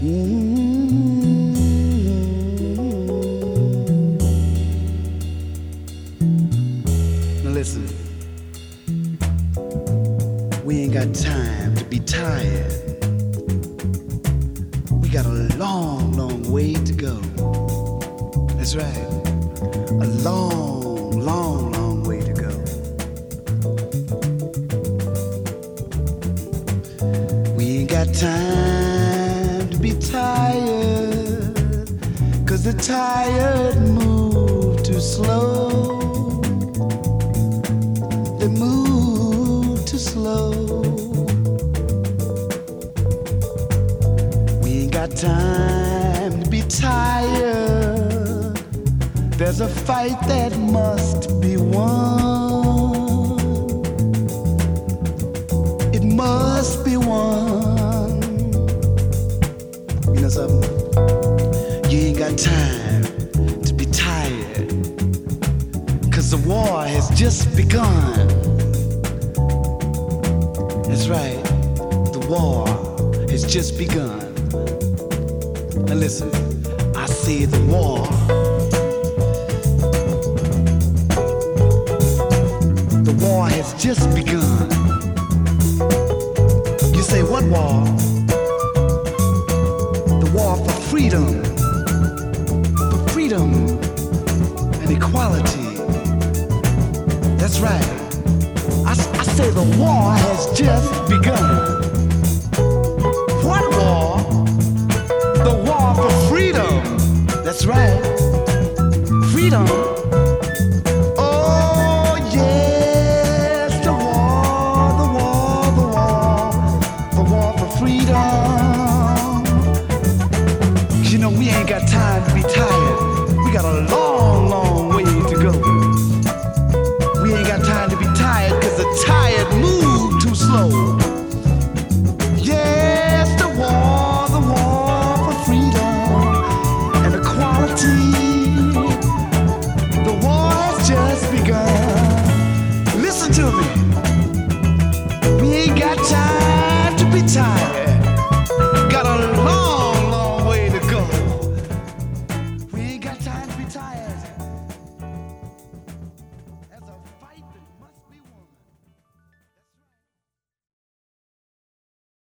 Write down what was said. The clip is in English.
Listen, we ain't got time to be tired. We got a long, long way to go. That's right, a long, long, long way to go. We ain't got time be tired. Cause the tired move too slow. They move too slow. We ain't got time to be tired. There's a fight that must be won. You ain't got time to be tired. Cause the war has just begun. That's right, the war has just begun. Now listen, I say the war. The war has just begun. You say, what war? Freedom. For freedom and equality. That's right. I, I say the war has just begun. What war? The war for freedom. That's right. Freedom. girl. Listen to me.